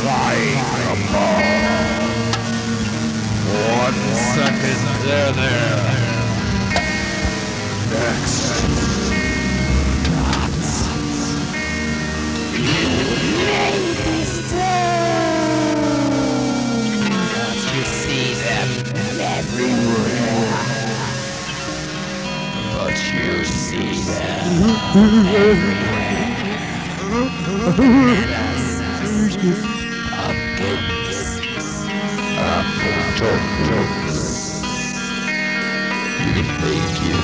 Flying above. One second, there, there. Next. You see them everywhere? But you see them everywhere. Against opportunities. You think you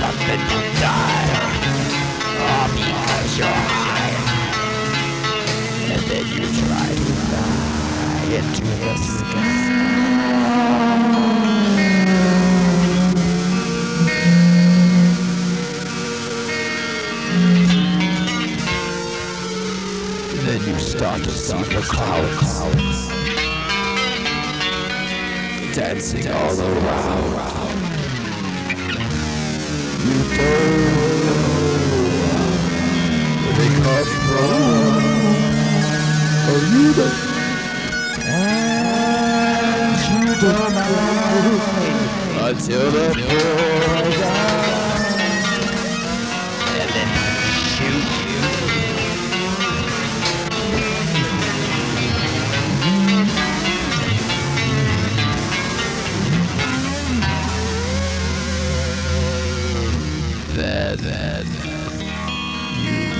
But then you die. All because you're high. And then you try to fly into the sky. Then you start to see the clouds dancing all around. You know they come from. Or you. And you don't know until the pours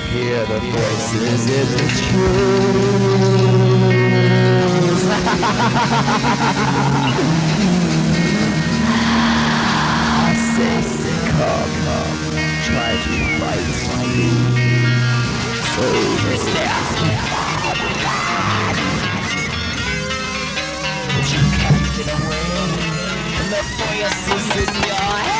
hear the voices. In the trees. Say, come, come, try to fight me. So stay But you can't get away? From the voices in your There's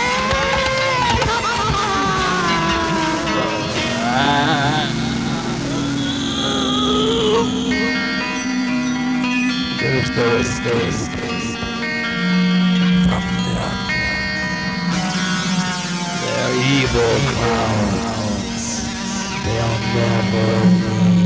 evil clowns. They'll never win.